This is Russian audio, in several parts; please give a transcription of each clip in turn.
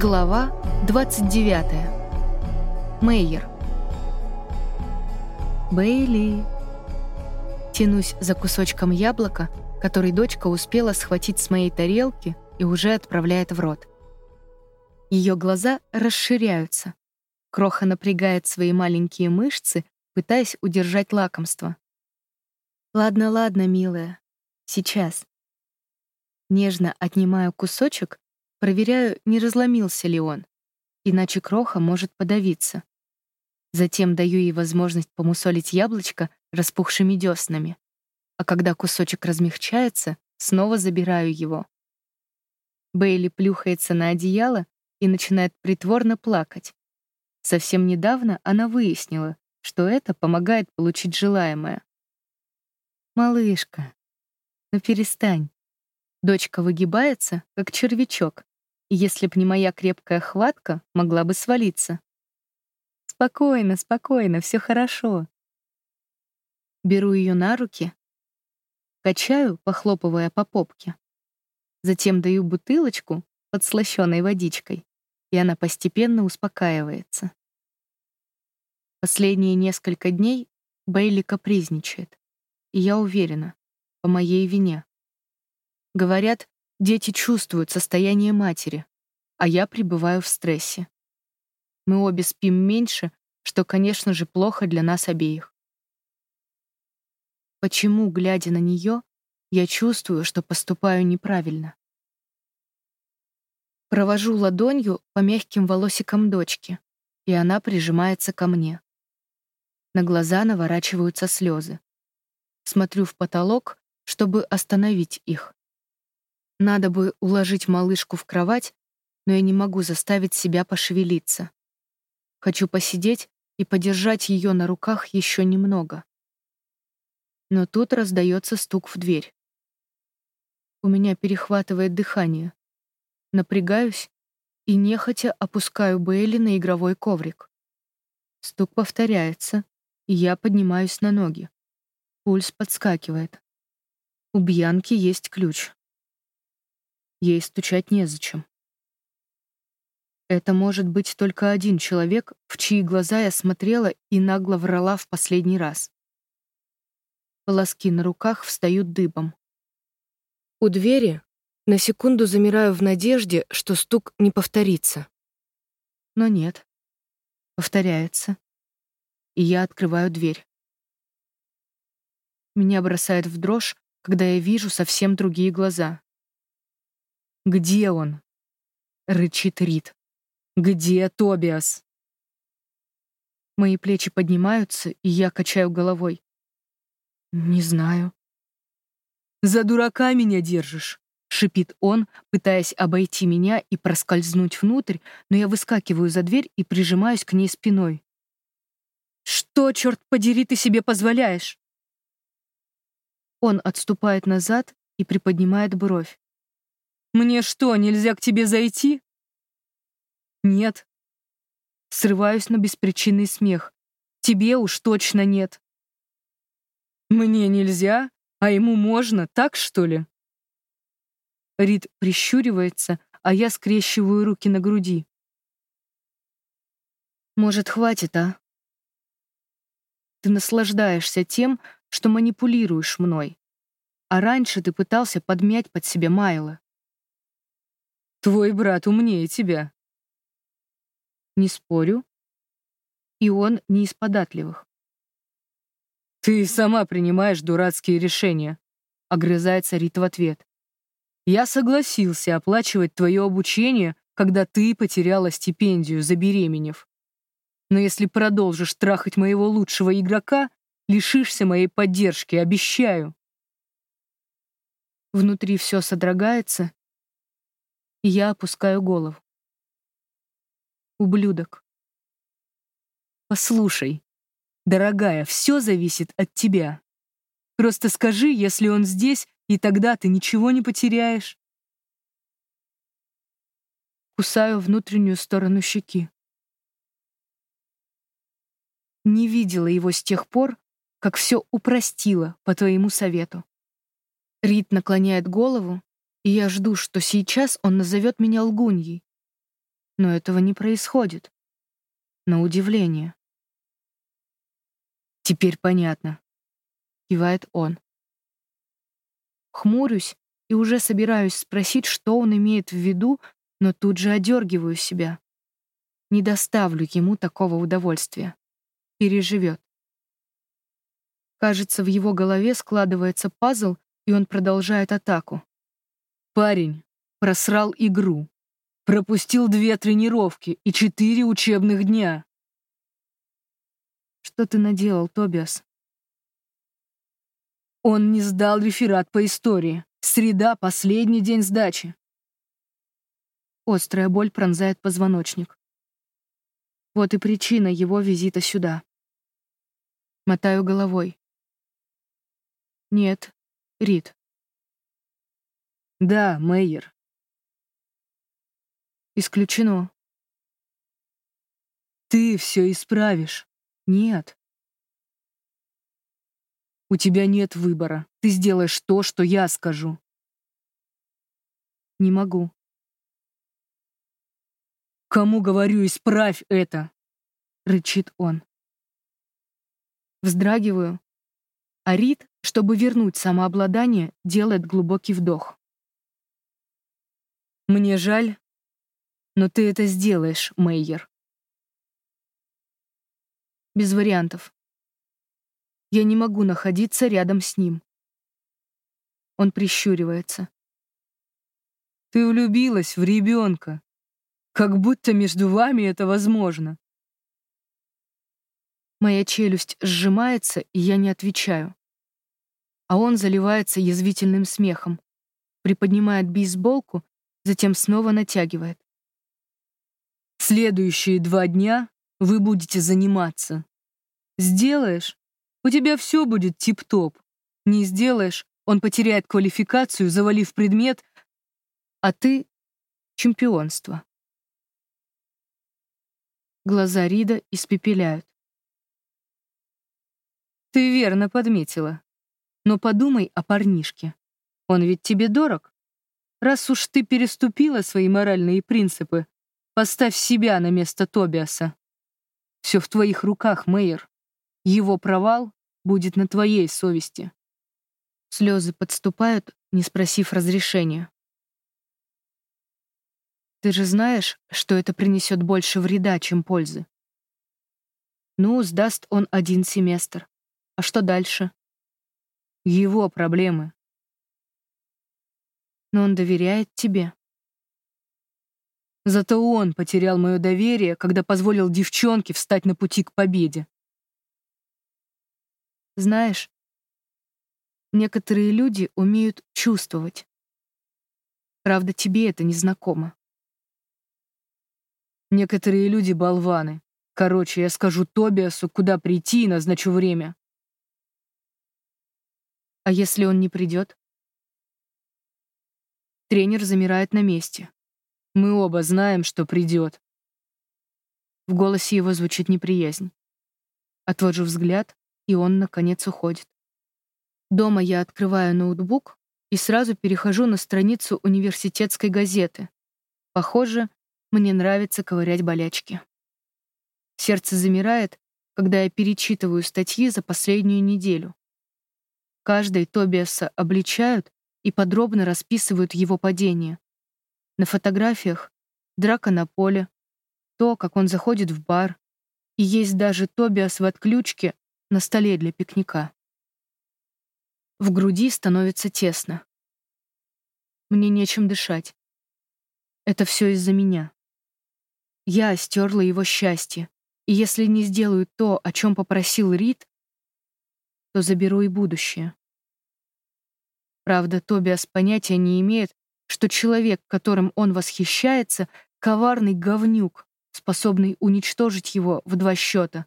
Глава 29. Мейер. Бейли. Тянусь за кусочком яблока, который дочка успела схватить с моей тарелки и уже отправляет в рот. Ее глаза расширяются. Кроха напрягает свои маленькие мышцы, пытаясь удержать лакомство. «Ладно, ладно, милая. Сейчас». Нежно отнимаю кусочек Проверяю, не разломился ли он, иначе кроха может подавиться. Затем даю ей возможность помусолить яблочко распухшими деснами. А когда кусочек размягчается, снова забираю его. Бейли плюхается на одеяло и начинает притворно плакать. Совсем недавно она выяснила, что это помогает получить желаемое. «Малышка, ну перестань». Дочка выгибается, как червячок, если б не моя крепкая хватка, могла бы свалиться. Спокойно, спокойно, все хорошо. Беру ее на руки, качаю, похлопывая по попке. Затем даю бутылочку подслащенной водичкой, и она постепенно успокаивается. Последние несколько дней Бейли капризничает, и я уверена, по моей вине. Говорят, Дети чувствуют состояние матери, а я пребываю в стрессе. Мы обе спим меньше, что, конечно же, плохо для нас обеих. Почему, глядя на нее, я чувствую, что поступаю неправильно? Провожу ладонью по мягким волосикам дочки, и она прижимается ко мне. На глаза наворачиваются слезы. Смотрю в потолок, чтобы остановить их. Надо бы уложить малышку в кровать, но я не могу заставить себя пошевелиться. Хочу посидеть и подержать ее на руках еще немного. Но тут раздается стук в дверь. У меня перехватывает дыхание. Напрягаюсь и нехотя опускаю Бейли на игровой коврик. Стук повторяется, и я поднимаюсь на ноги. Пульс подскакивает. У Бьянки есть ключ. Ей стучать незачем. Это может быть только один человек, в чьи глаза я смотрела и нагло врала в последний раз. Волоски на руках встают дыбом. У двери на секунду замираю в надежде, что стук не повторится. Но нет. Повторяется. И я открываю дверь. Меня бросает в дрожь, когда я вижу совсем другие глаза. «Где он?» — рычит Рид. «Где Тобиас?» Мои плечи поднимаются, и я качаю головой. «Не знаю». «За дурака меня держишь», — шипит он, пытаясь обойти меня и проскользнуть внутрь, но я выскакиваю за дверь и прижимаюсь к ней спиной. «Что, черт подери, ты себе позволяешь?» Он отступает назад и приподнимает бровь. Мне что, нельзя к тебе зайти? Нет. Срываюсь на беспричинный смех. Тебе уж точно нет. Мне нельзя, а ему можно, так что ли? Рид прищуривается, а я скрещиваю руки на груди. Может, хватит, а? Ты наслаждаешься тем, что манипулируешь мной. А раньше ты пытался подмять под себя Майла. Твой брат умнее тебя. Не спорю. И он не из податливых. Ты сама принимаешь дурацкие решения, огрызается Рит в ответ. Я согласился оплачивать твое обучение, когда ты потеряла стипендию, забеременев. Но если продолжишь трахать моего лучшего игрока, лишишься моей поддержки, обещаю. Внутри все содрогается, я опускаю голову. Ублюдок. Послушай, дорогая, все зависит от тебя. Просто скажи, если он здесь, и тогда ты ничего не потеряешь. Кусаю внутреннюю сторону щеки. Не видела его с тех пор, как все упростила по твоему совету. Рид наклоняет голову, и я жду, что сейчас он назовет меня лгуньей. Но этого не происходит. На удивление. «Теперь понятно», — кивает он. Хмурюсь и уже собираюсь спросить, что он имеет в виду, но тут же одергиваю себя. Не доставлю ему такого удовольствия. Переживет. Кажется, в его голове складывается пазл, и он продолжает атаку. Парень просрал игру. Пропустил две тренировки и четыре учебных дня. Что ты наделал, Тобиас? Он не сдал реферат по истории. Среда — последний день сдачи. Острая боль пронзает позвоночник. Вот и причина его визита сюда. Мотаю головой. Нет, Рид. Да, Мейер. Исключено. Ты все исправишь. Нет. У тебя нет выбора. Ты сделаешь то, что я скажу. Не могу. «Кому говорю, исправь это!» — рычит он. Вздрагиваю, а Рид, чтобы вернуть самообладание, делает глубокий вдох. «Мне жаль, но ты это сделаешь, Мейер». Без вариантов. Я не могу находиться рядом с ним. Он прищуривается. «Ты влюбилась в ребенка. Как будто между вами это возможно. Моя челюсть сжимается, и я не отвечаю. А он заливается язвительным смехом, приподнимает бейсболку, затем снова натягивает. Следующие два дня вы будете заниматься. Сделаешь, у тебя все будет тип-топ. Не сделаешь, он потеряет квалификацию, завалив предмет, а ты — чемпионство. Глаза Рида испепеляют. Ты верно подметила. Но подумай о парнишке. Он ведь тебе дорог. Раз уж ты переступила свои моральные принципы, поставь себя на место Тобиаса. Все в твоих руках, Мэйер. Его провал будет на твоей совести. Слезы подступают, не спросив разрешения. Ты же знаешь, что это принесет больше вреда, чем пользы. Ну, сдаст он один семестр. А что дальше? Его проблемы. Но он доверяет тебе. Зато он потерял мое доверие, когда позволил девчонке встать на пути к победе. Знаешь, некоторые люди умеют чувствовать. Правда, тебе это не знакомо. Некоторые люди — болваны. Короче, я скажу Тобиасу, куда прийти и назначу время. А если он не придет? Тренер замирает на месте. Мы оба знаем, что придет. В голосе его звучит неприязнь. Отвожу взгляд, и он, наконец, уходит. Дома я открываю ноутбук и сразу перехожу на страницу университетской газеты. Похоже, мне нравится ковырять болячки. Сердце замирает, когда я перечитываю статьи за последнюю неделю. Каждой Тобиаса обличают и подробно расписывают его падение. На фотографиях драка на поле, то, как он заходит в бар, и есть даже Тобиас в отключке на столе для пикника. В груди становится тесно. Мне нечем дышать. Это все из-за меня. Я стерла его счастье, и если не сделаю то, о чем попросил Рид, то заберу и будущее. Правда, Тобиас понятия не имеет, что человек, которым он восхищается, коварный говнюк, способный уничтожить его в два счета.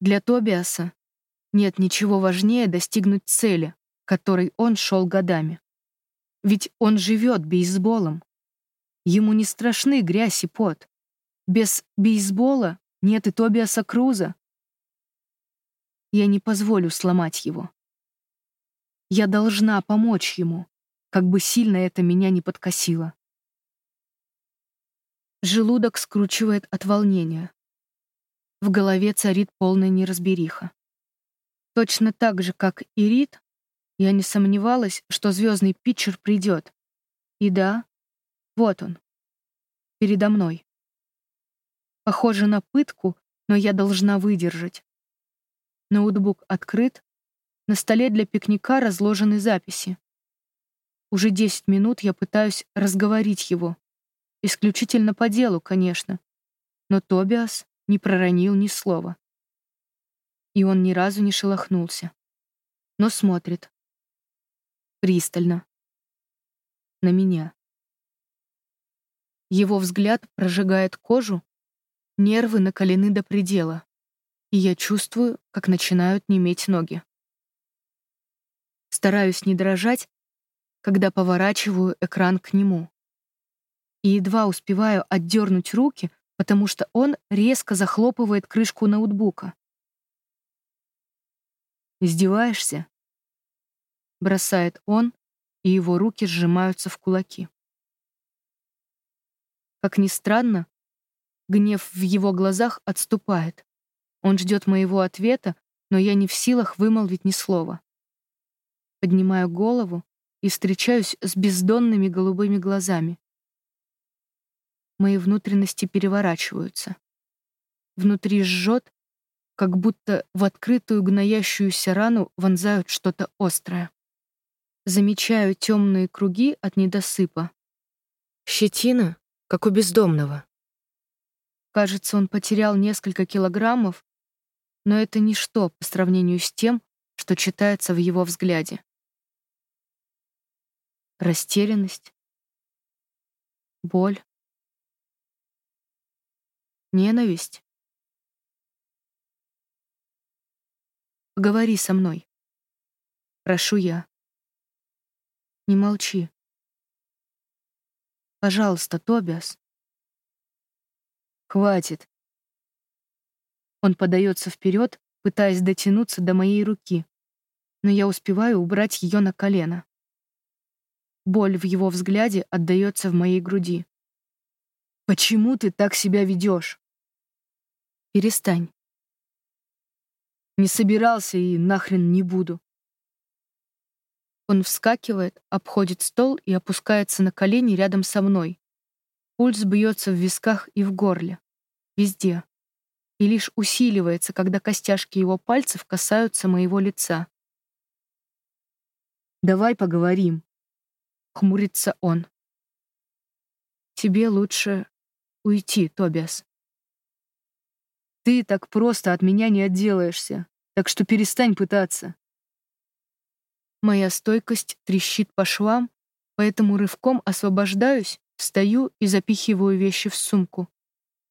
Для Тобиаса нет ничего важнее достигнуть цели, которой он шел годами. Ведь он живет бейсболом. Ему не страшны грязь и пот. Без бейсбола нет и Тобиаса Круза. Я не позволю сломать его. Я должна помочь ему, как бы сильно это меня не подкосило. Желудок скручивает от волнения. В голове царит полная неразбериха. Точно так же, как и Рид, я не сомневалась, что звездный питчер придет. И да, вот он. Передо мной. Похоже на пытку, но я должна выдержать. Ноутбук открыт, на столе для пикника разложены записи. Уже 10 минут я пытаюсь разговорить его. Исключительно по делу, конечно. Но Тобиас не проронил ни слова. И он ни разу не шелохнулся. Но смотрит. Пристально. На меня. Его взгляд прожигает кожу, нервы накалены до предела, и я чувствую, как начинают неметь ноги. Стараюсь не дрожать, когда поворачиваю экран к нему. И едва успеваю отдернуть руки, потому что он резко захлопывает крышку ноутбука. «Издеваешься?» Бросает он, и его руки сжимаются в кулаки. Как ни странно, гнев в его глазах отступает. Он ждет моего ответа, но я не в силах вымолвить ни слова. Поднимаю голову и встречаюсь с бездонными голубыми глазами. Мои внутренности переворачиваются. Внутри жжет, как будто в открытую гноящуюся рану вонзают что-то острое. Замечаю темные круги от недосыпа. Щетина, как у бездомного. Кажется, он потерял несколько килограммов, но это ничто по сравнению с тем, что читается в его взгляде растерянность, боль, ненависть. Поговори со мной. Прошу я. Не молчи. Пожалуйста, Тобиас. Хватит. Он подается вперед, пытаясь дотянуться до моей руки, но я успеваю убрать ее на колено. Боль в его взгляде отдаётся в моей груди. «Почему ты так себя ведёшь?» «Перестань». «Не собирался и нахрен не буду». Он вскакивает, обходит стол и опускается на колени рядом со мной. Пульс бьётся в висках и в горле. Везде. И лишь усиливается, когда костяшки его пальцев касаются моего лица. «Давай поговорим», Хмурится он. Тебе лучше уйти, Тобиас. Ты так просто от меня не отделаешься, так что перестань пытаться. Моя стойкость трещит по швам, поэтому рывком освобождаюсь, встаю и запихиваю вещи в сумку.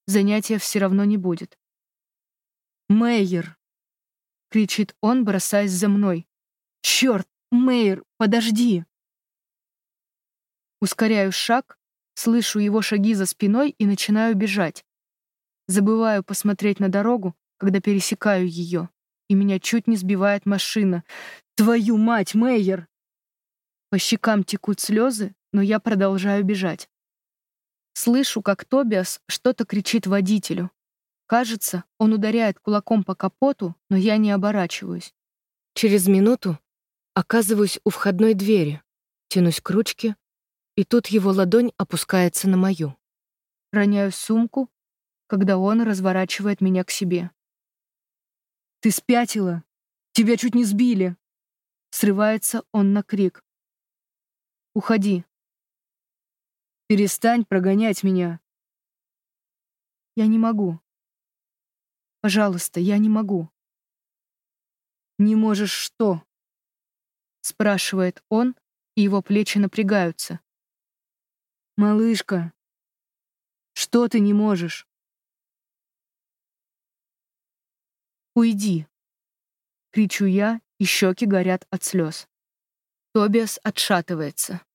Занятия все равно не будет. «Мейер!» — кричит он, бросаясь за мной. «Черт, Мейер, подожди!» Ускоряю шаг, слышу его шаги за спиной и начинаю бежать. Забываю посмотреть на дорогу, когда пересекаю ее, и меня чуть не сбивает машина. «Твою мать, Мейер!» По щекам текут слезы, но я продолжаю бежать. Слышу, как Тобиас что-то кричит водителю. Кажется, он ударяет кулаком по капоту, но я не оборачиваюсь. Через минуту оказываюсь у входной двери, тянусь к ручке, и тут его ладонь опускается на мою. Роняю сумку, когда он разворачивает меня к себе. «Ты спятила! Тебя чуть не сбили!» Срывается он на крик. «Уходи!» «Перестань прогонять меня!» «Я не могу!» «Пожалуйста, я не могу!» «Не можешь что?» Спрашивает он, и его плечи напрягаются. «Малышка, что ты не можешь?» «Уйди!» — кричу я, и щеки горят от слез. Тобиас отшатывается.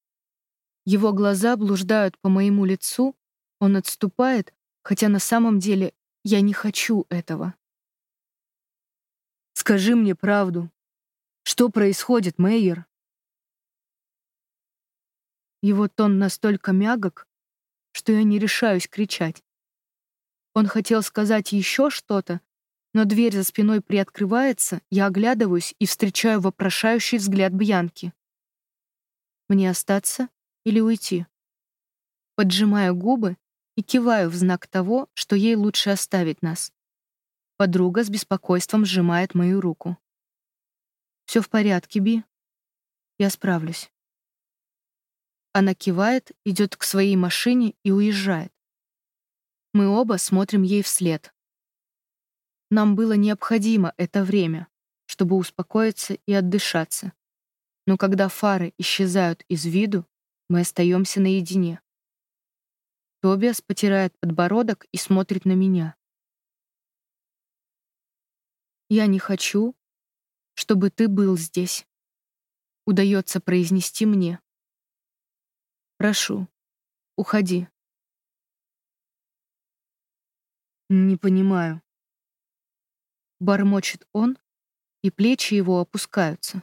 Его глаза блуждают по моему лицу, он отступает, хотя на самом деле я не хочу этого. «Скажи мне правду. Что происходит, Мейер?» Его тон настолько мягок, что я не решаюсь кричать. Он хотел сказать еще что-то, но дверь за спиной приоткрывается, я оглядываюсь и встречаю вопрошающий взгляд Бьянки. Мне остаться или уйти? Поджимаю губы и киваю в знак того, что ей лучше оставить нас. Подруга с беспокойством сжимает мою руку. Все в порядке, Би. Я справлюсь. Она кивает, идет к своей машине и уезжает. Мы оба смотрим ей вслед. Нам было необходимо это время, чтобы успокоиться и отдышаться. Но когда фары исчезают из виду, мы остаемся наедине. Тобиас потирает подбородок и смотрит на меня. «Я не хочу, чтобы ты был здесь», — удается произнести мне. «Прошу, уходи». «Не понимаю». Бормочет он, и плечи его опускаются.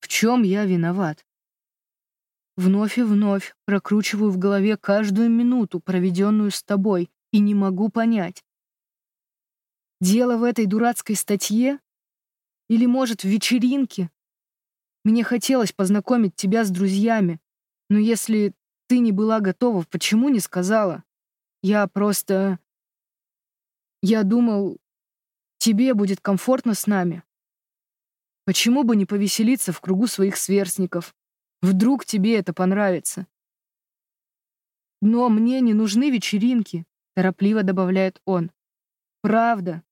«В чем я виноват?» Вновь и вновь прокручиваю в голове каждую минуту, проведенную с тобой, и не могу понять. Дело в этой дурацкой статье? Или, может, в вечеринке? Мне хотелось познакомить тебя с друзьями, но если ты не была готова, почему не сказала? Я просто... Я думал, тебе будет комфортно с нами. Почему бы не повеселиться в кругу своих сверстников? Вдруг тебе это понравится? Но мне не нужны вечеринки, торопливо добавляет он. Правда.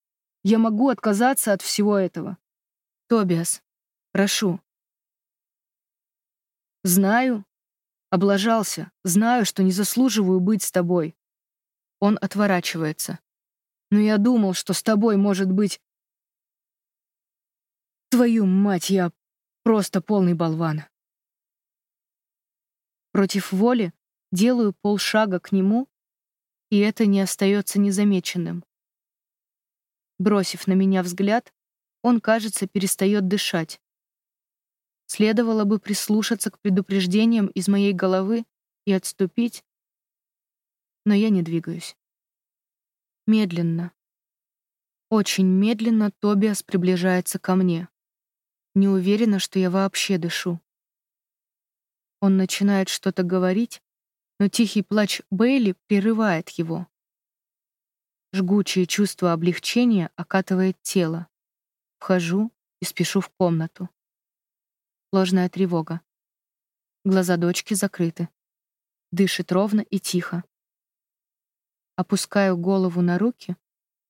Я могу отказаться от всего этого. Тобиас, прошу. Знаю. Облажался. Знаю, что не заслуживаю быть с тобой. Он отворачивается. Но я думал, что с тобой может быть... Твою мать, я просто полный болван. Против воли делаю полшага к нему, и это не остается незамеченным. Бросив на меня взгляд, он, кажется, перестает дышать. Следовало бы прислушаться к предупреждениям из моей головы и отступить, но я не двигаюсь. Медленно. Очень медленно Тобиас приближается ко мне. Не уверена, что я вообще дышу. Он начинает что-то говорить, но тихий плач Бейли прерывает его. Жгучее чувство облегчения окатывает тело. Вхожу и спешу в комнату. Ложная тревога. Глаза дочки закрыты. Дышит ровно и тихо. Опускаю голову на руки,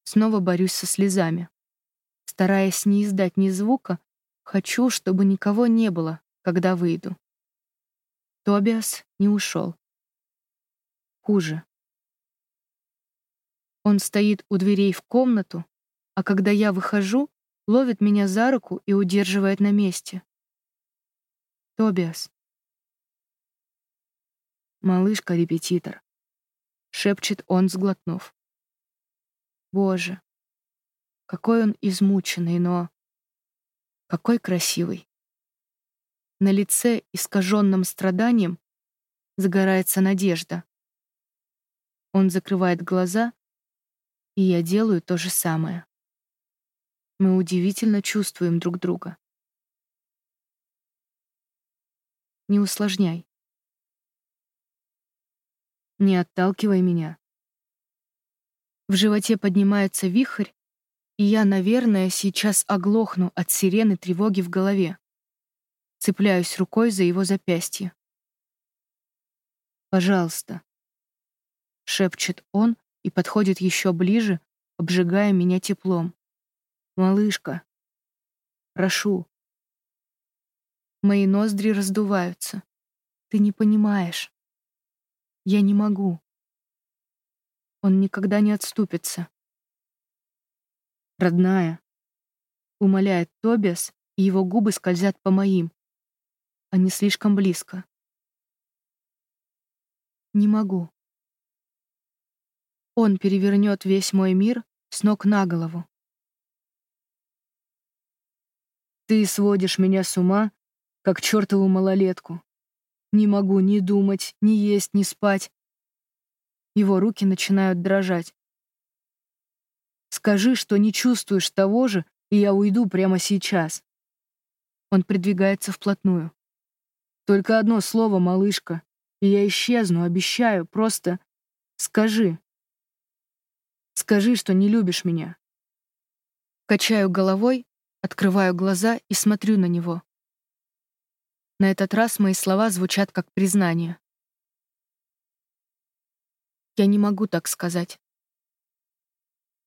снова борюсь со слезами. Стараясь не издать ни звука, хочу, чтобы никого не было, когда выйду. Тобиас не ушел. Хуже. Он стоит у дверей в комнату, а когда я выхожу, ловит меня за руку и удерживает на месте. Тобиас. Малышка-репетитор шепчет он, сглотнув. Боже, какой он измученный, но какой красивый. На лице, искаженном страданием, загорается надежда. Он закрывает глаза, и я делаю то же самое. Мы удивительно чувствуем друг друга. Не усложняй. Не отталкивай меня. В животе поднимается вихрь, и я, наверное, сейчас оглохну от сирены тревоги в голове. Цепляюсь рукой за его запястье. «Пожалуйста», — шепчет он и подходит еще ближе, обжигая меня теплом. «Малышка, прошу». Мои ноздри раздуваются. Ты не понимаешь. Я не могу. Он никогда не отступится. Родная, умоляет Тобиас, и его губы скользят по моим. Они слишком близко. Не могу. Он перевернет весь мой мир с ног на голову. Ты сводишь меня с ума, как чертову малолетку. Не могу ни думать, ни есть, ни спать. Его руки начинают дрожать. «Скажи, что не чувствуешь того же, и я уйду прямо сейчас». Он придвигается вплотную. «Только одно слово, малышка, и я исчезну, обещаю, просто скажи. Скажи, что не любишь меня». Качаю головой, открываю глаза и смотрю на него. На этот раз мои слова звучат как признание. Я не могу так сказать.